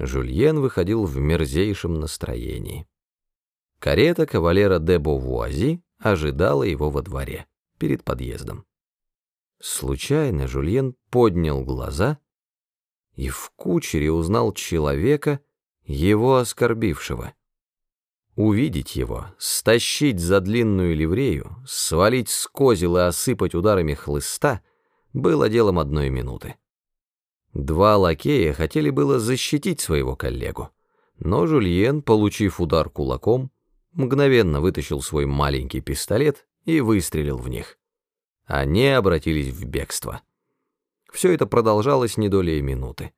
Жюльен выходил в мерзейшем настроении. Карета кавалера де Бовуази ожидала его во дворе, перед подъездом. Случайно Жюльен поднял глаза и в кучере узнал человека, его оскорбившего. Увидеть его, стащить за длинную ливрею, свалить с козел и осыпать ударами хлыста было делом одной минуты. Два лакея хотели было защитить своего коллегу, но Жульен, получив удар кулаком, мгновенно вытащил свой маленький пистолет и выстрелил в них. Они обратились в бегство. Все это продолжалось не долей минуты.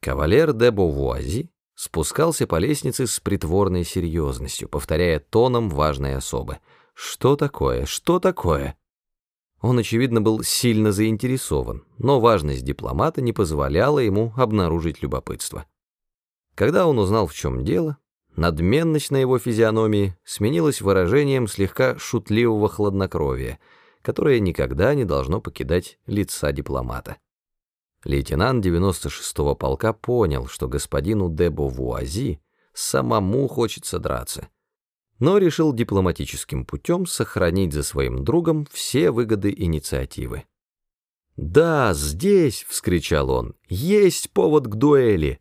Кавалер де Бовуази спускался по лестнице с притворной серьезностью, повторяя тоном важной особы. «Что такое? Что такое?» Он, очевидно, был сильно заинтересован, но важность дипломата не позволяла ему обнаружить любопытство. Когда он узнал, в чем дело, надменность на его физиономии сменилась выражением слегка шутливого хладнокровия — которое никогда не должно покидать лица дипломата. Лейтенант 96-го полка понял, что господину де Бовуази самому хочется драться, но решил дипломатическим путем сохранить за своим другом все выгоды инициативы. «Да, здесь!» — вскричал он. «Есть повод к дуэли!»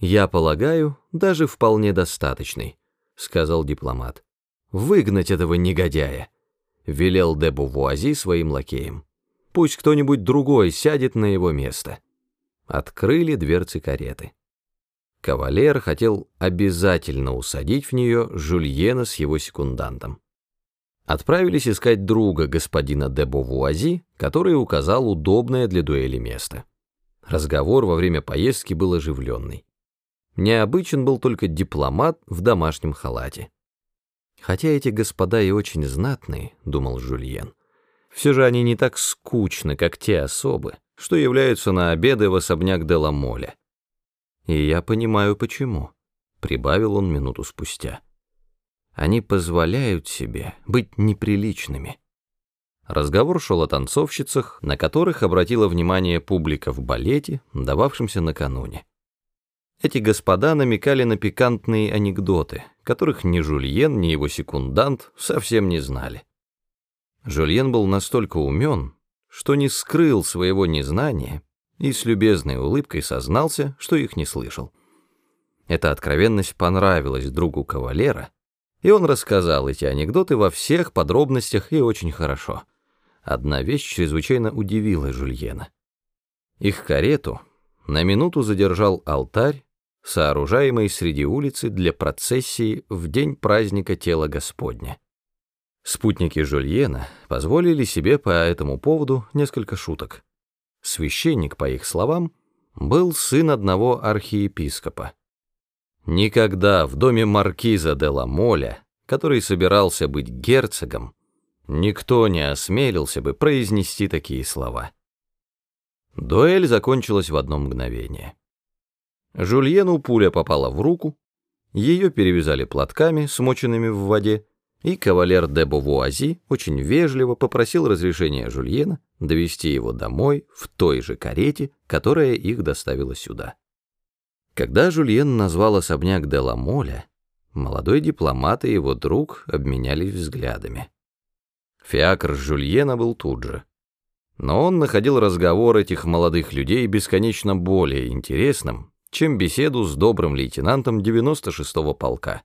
«Я полагаю, даже вполне достаточный», — сказал дипломат. «Выгнать этого негодяя!» — велел де Бувуази своим лакеям. «Пусть кто-нибудь другой сядет на его место». Открыли дверцы кареты. Кавалер хотел обязательно усадить в нее Жульена с его секундантом. Отправились искать друга господина де Бовуази, который указал удобное для дуэли место. Разговор во время поездки был оживленный. Необычен был только дипломат в домашнем халате. Хотя эти господа и очень знатные, думал Жюльен, все же они не так скучны, как те особы, что являются на обеды в особняк де Ламоля. И я понимаю, почему, прибавил он минуту спустя. Они позволяют себе быть неприличными. Разговор шел о танцовщицах, на которых обратила внимание публика в балете, дававшемся накануне. Эти господа намекали на пикантные анекдоты, которых ни Жульен, ни его секундант совсем не знали. Жульен был настолько умен, что не скрыл своего незнания и с любезной улыбкой сознался, что их не слышал. Эта откровенность понравилась другу кавалера, и он рассказал эти анекдоты во всех подробностях и очень хорошо. Одна вещь чрезвычайно удивила Жульена. Их карету на минуту задержал алтарь, сооружаемый среди улицы для процессии в день праздника тела Господня. Спутники Жульена позволили себе по этому поводу несколько шуток. Священник, по их словам, был сын одного архиепископа. Никогда в доме маркиза де ла Моля, который собирался быть герцогом, никто не осмелился бы произнести такие слова. Дуэль закончилась в одно мгновение. Жульену пуля попала в руку, ее перевязали платками, смоченными в воде, и кавалер де Бовуази очень вежливо попросил разрешения Жульена довести его домой в той же карете, которая их доставила сюда. Когда Жульен назвал особняк де ла Моля, молодой дипломат и его друг обменялись взглядами. Фиакр Жульена был тут же. Но он находил разговор этих молодых людей бесконечно более интересным, чем беседу с добрым лейтенантом 96-го полка.